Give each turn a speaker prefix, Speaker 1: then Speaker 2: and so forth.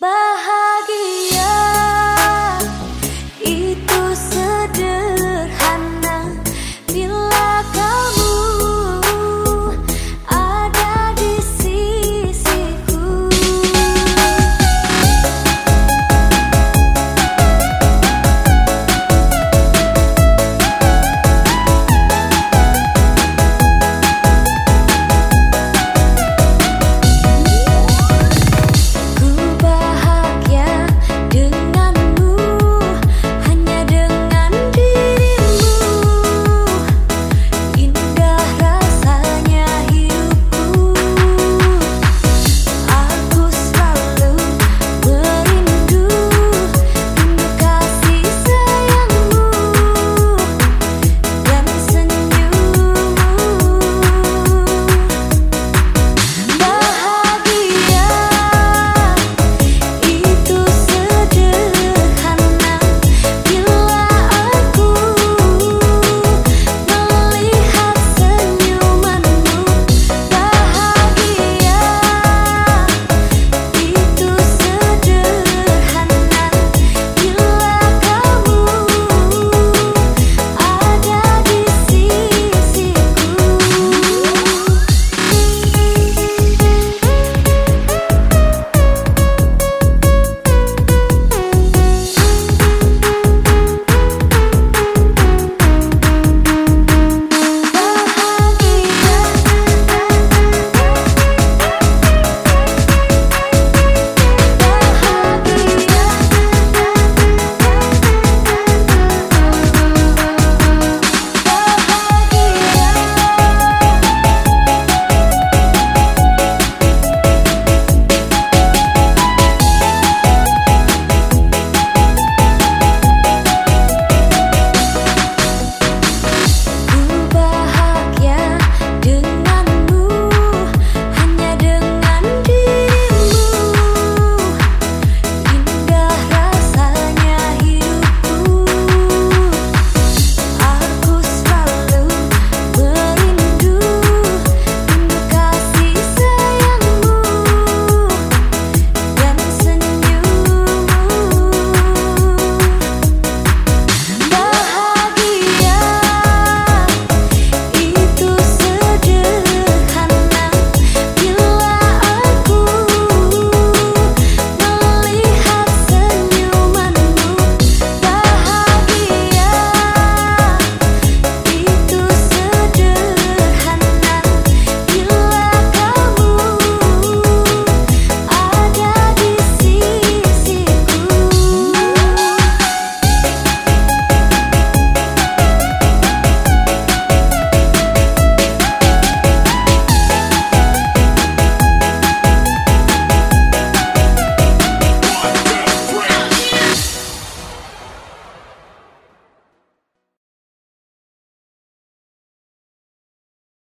Speaker 1: Bahagia.